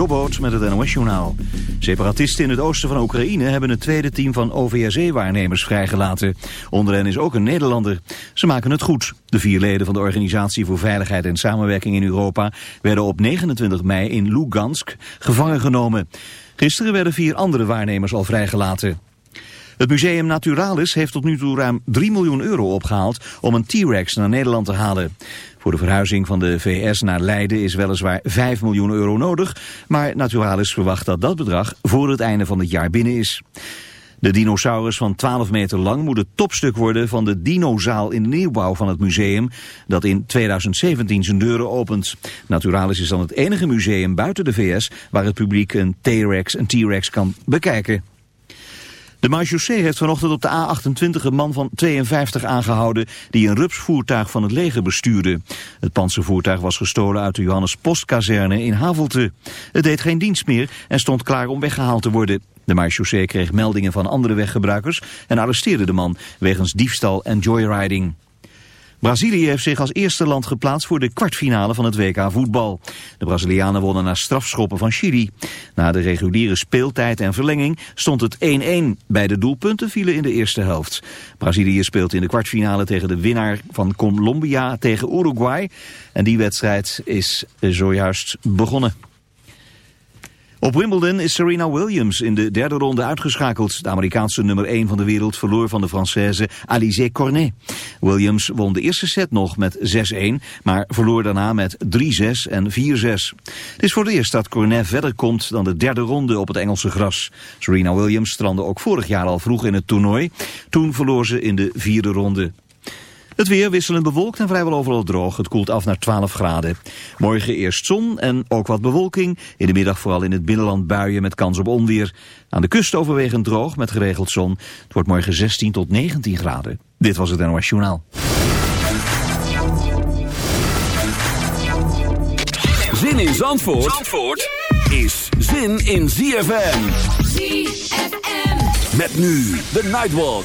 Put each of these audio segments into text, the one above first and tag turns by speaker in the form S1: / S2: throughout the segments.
S1: Jobboot met het NOS-journaal. Separatisten in het oosten van Oekraïne hebben het tweede team van OVSE-waarnemers vrijgelaten. Onder hen is ook een Nederlander. Ze maken het goed. De vier leden van de Organisatie voor Veiligheid en Samenwerking in Europa... werden op 29 mei in Lugansk gevangen genomen. Gisteren werden vier andere waarnemers al vrijgelaten. Het Museum Naturalis heeft tot nu toe ruim 3 miljoen euro opgehaald om een T-Rex naar Nederland te halen. Voor de verhuizing van de VS naar Leiden is weliswaar 5 miljoen euro nodig, maar Naturalis verwacht dat dat bedrag voor het einde van het jaar binnen is. De dinosaurus van 12 meter lang moet het topstuk worden van de dinozaal in de nieuwbouw van het museum dat in 2017 zijn deuren opent. Naturalis is dan het enige museum buiten de VS waar het publiek een T-Rex en T-Rex kan bekijken. De marechaussee heeft vanochtend op de A28 een man van 52 aangehouden die een rupsvoertuig van het leger bestuurde. Het panzervoertuig was gestolen uit de Johannes Postkazerne in Havelte. Het deed geen dienst meer en stond klaar om weggehaald te worden. De marechaussee kreeg meldingen van andere weggebruikers en arresteerde de man wegens diefstal en joyriding. Brazilië heeft zich als eerste land geplaatst voor de kwartfinale van het WK voetbal. De Brazilianen wonnen na strafschoppen van Chili. Na de reguliere speeltijd en verlenging stond het 1-1. Beide doelpunten vielen in de eerste helft. Brazilië speelt in de kwartfinale tegen de winnaar van Colombia tegen Uruguay. En die wedstrijd is zojuist begonnen. Op Wimbledon is Serena Williams in de derde ronde uitgeschakeld. De Amerikaanse nummer 1 van de wereld verloor van de Française Alizé Cornet. Williams won de eerste set nog met 6-1, maar verloor daarna met 3-6 en 4-6. Het is voor het eerst dat Cornet verder komt dan de derde ronde op het Engelse gras. Serena Williams strandde ook vorig jaar al vroeg in het toernooi. Toen verloor ze in de vierde ronde. Het weer wisselend bewolkt en vrijwel overal droog. Het koelt af naar 12 graden. Morgen eerst zon en ook wat bewolking. In de middag vooral in het binnenland buien met kans op onweer. Aan de kust overwegend droog met geregeld zon. Het wordt morgen 16 tot 19 graden. Dit was het NOS Journaal.
S2: Zin in Zandvoort, Zandvoort is zin in ZFM.
S3: ZFM.
S2: Met nu de Nightwalk.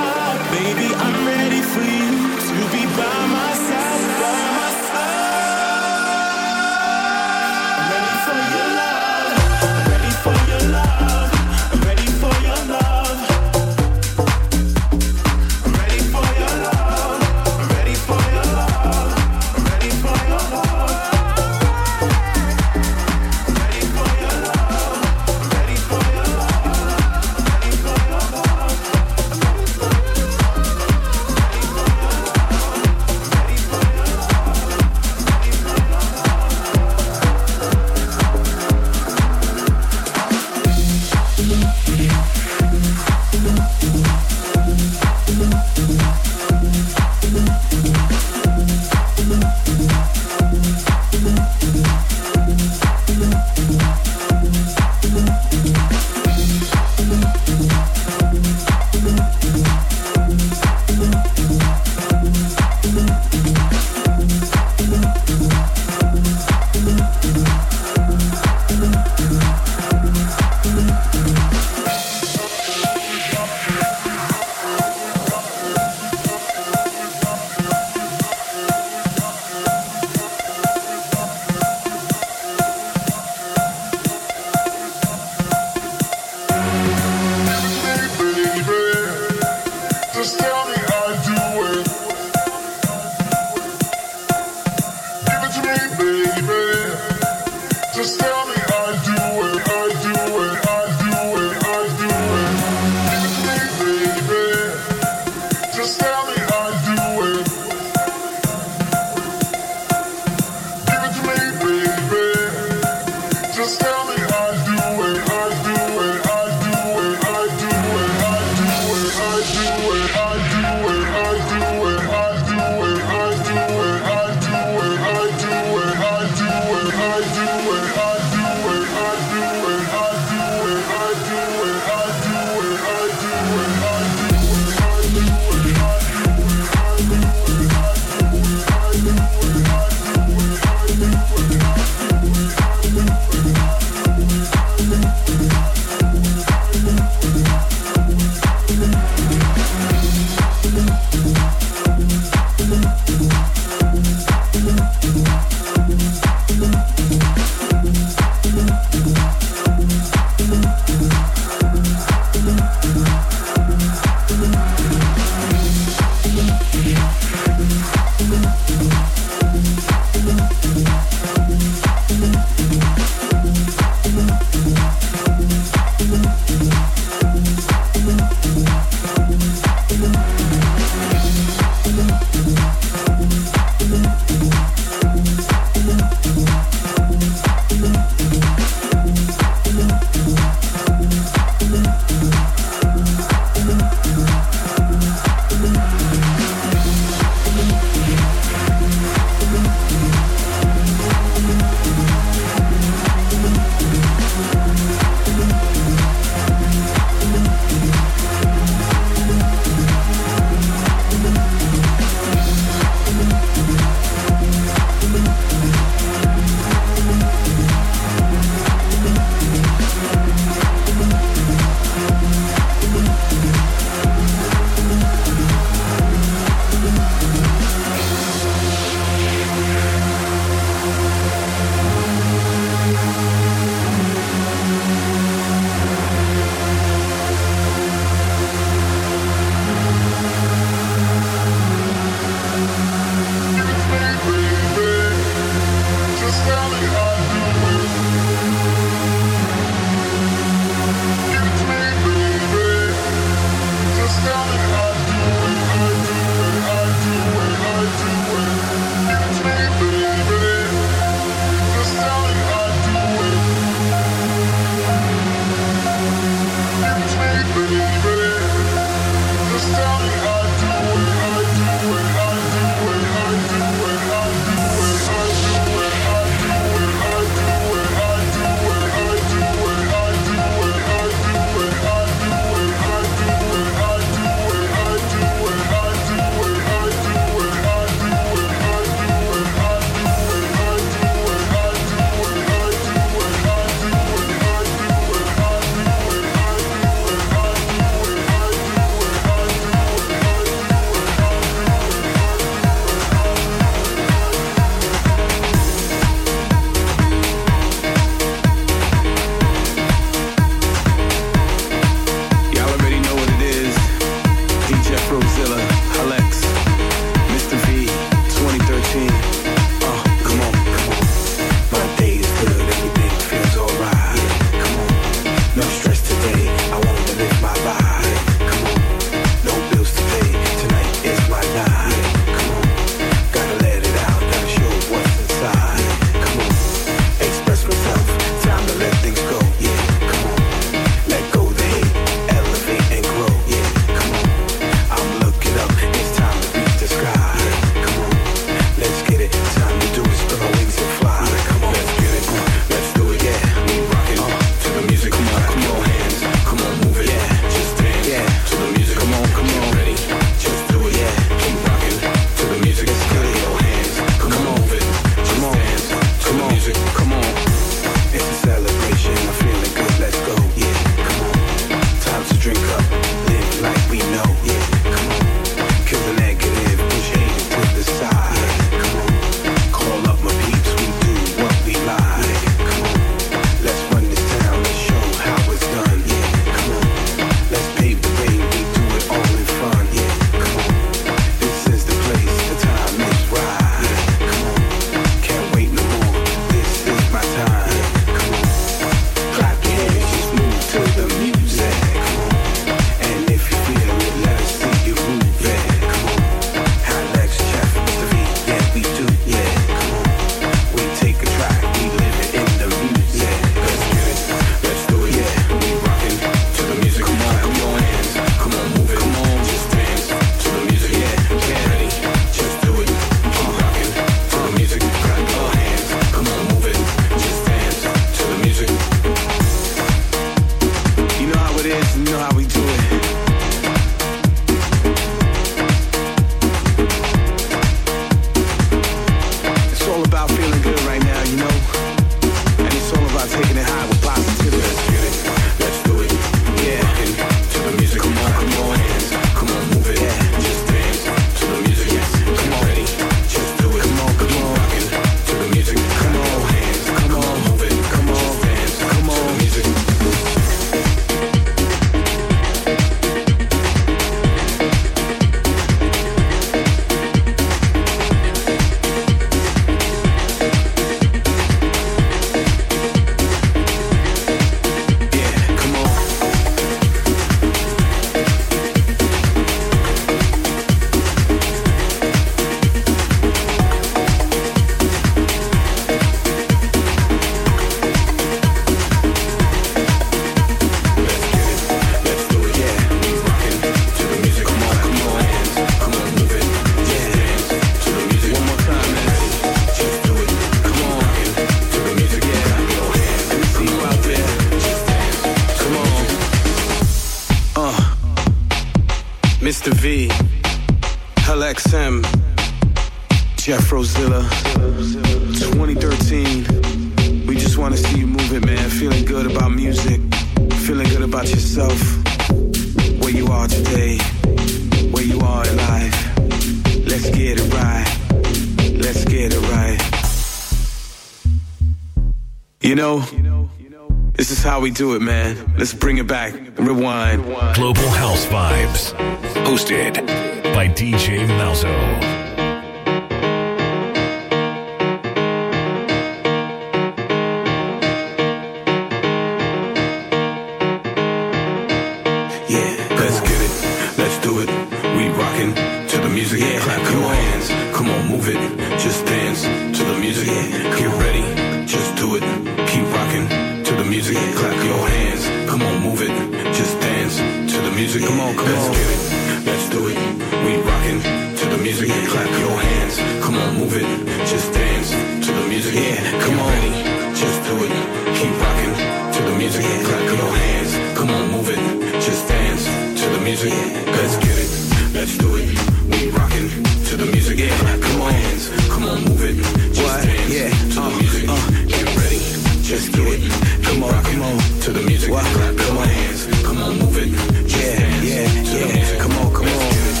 S3: Come on, come on. To the music. Clap your hands. Come on, move it. Just yeah, dance. yeah, to
S4: yeah.
S3: The music.
S4: Come on, come on.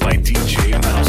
S5: By DJ Malzo.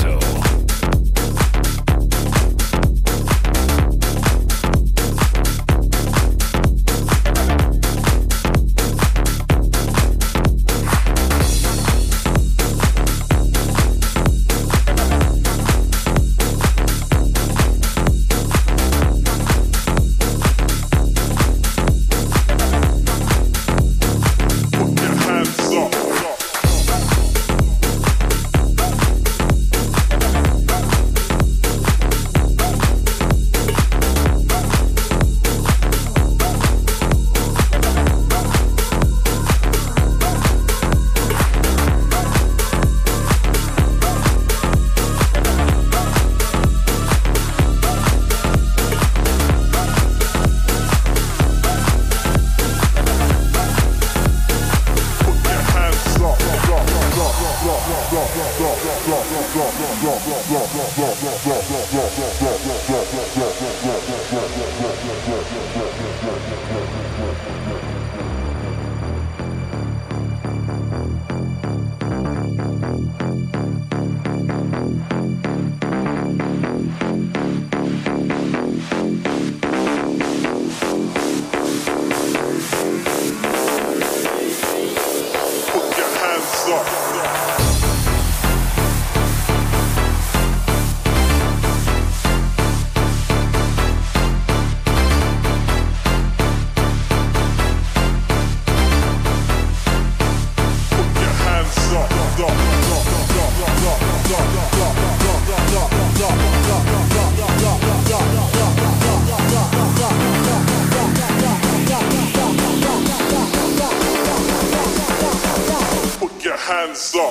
S6: Stop. song.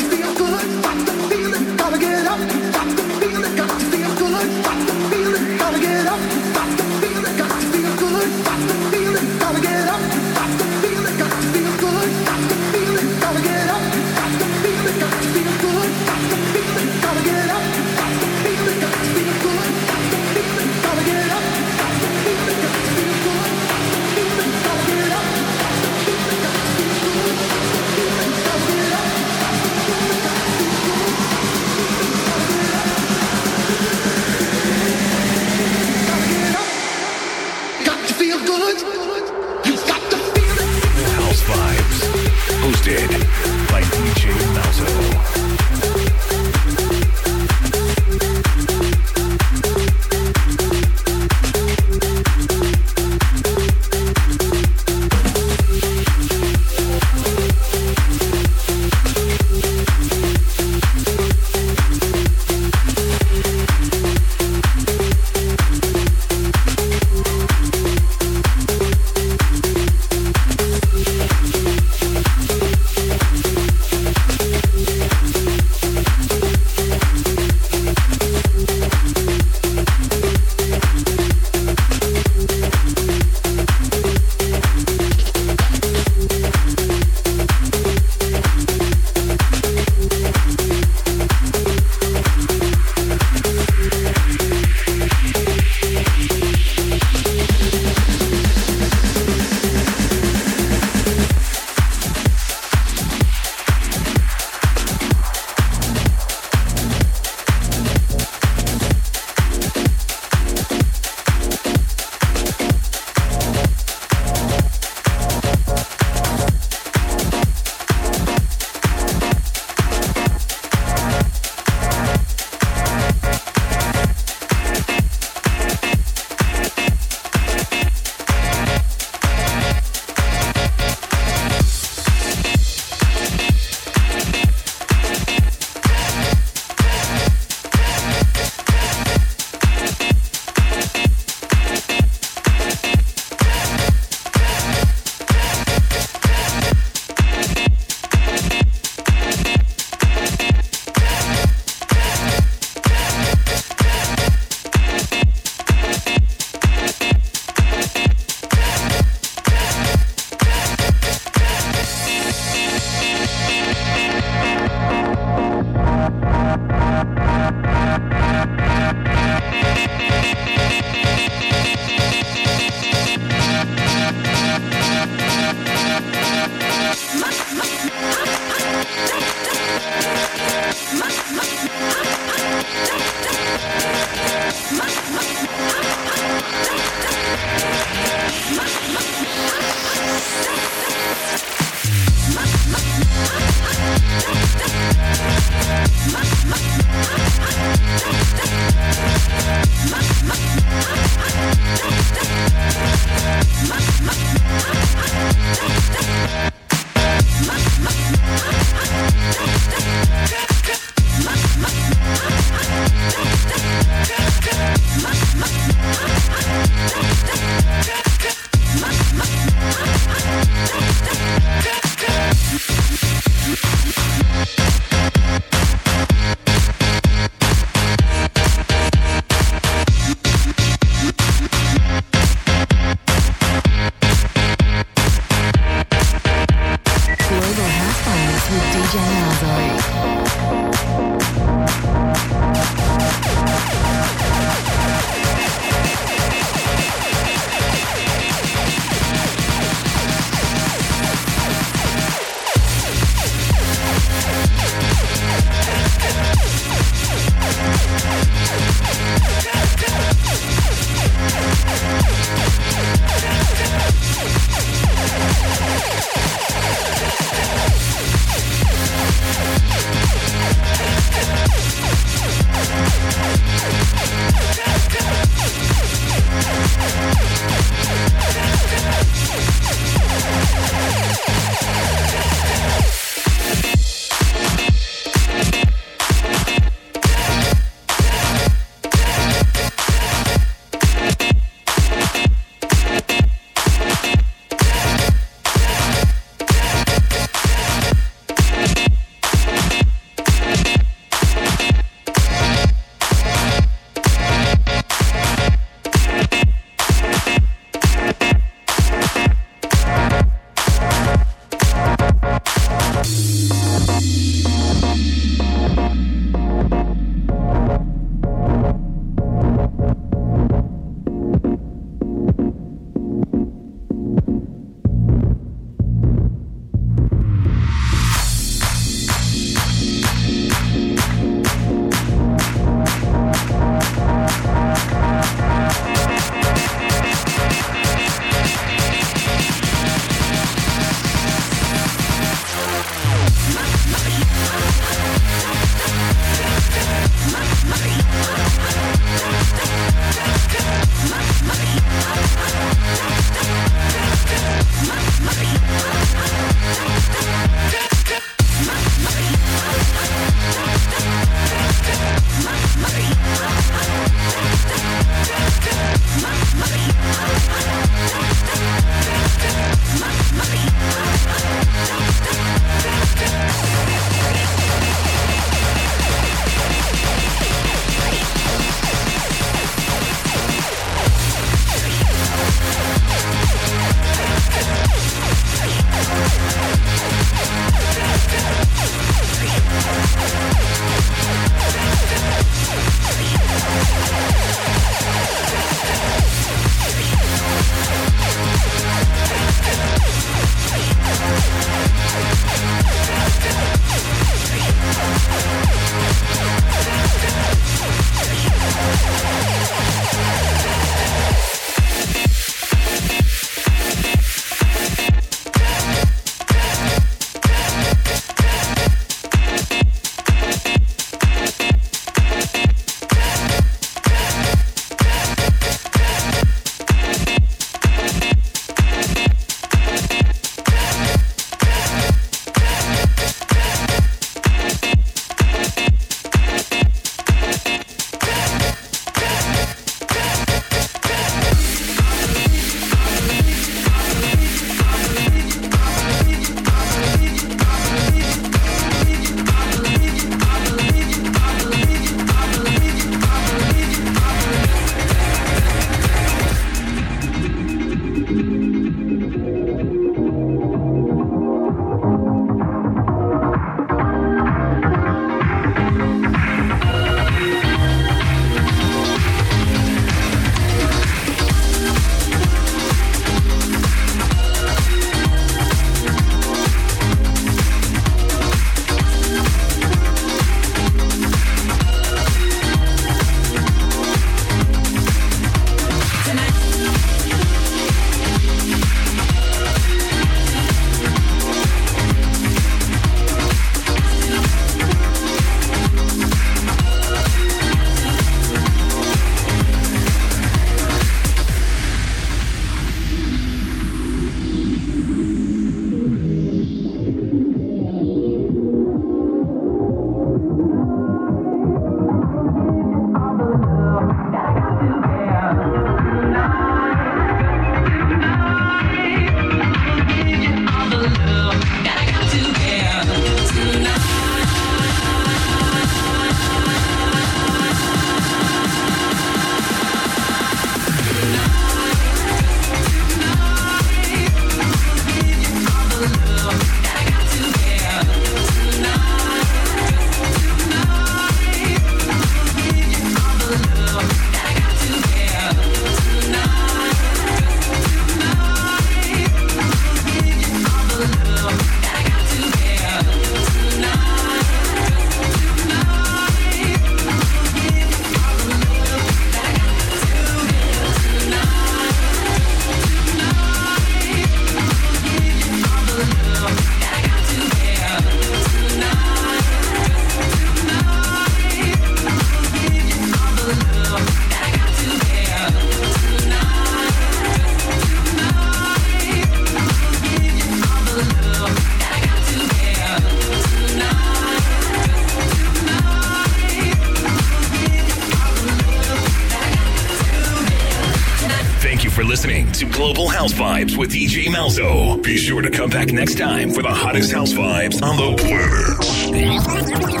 S7: With DJ Malzo.
S5: Be sure to come back next time for the hottest house vibes on the planet.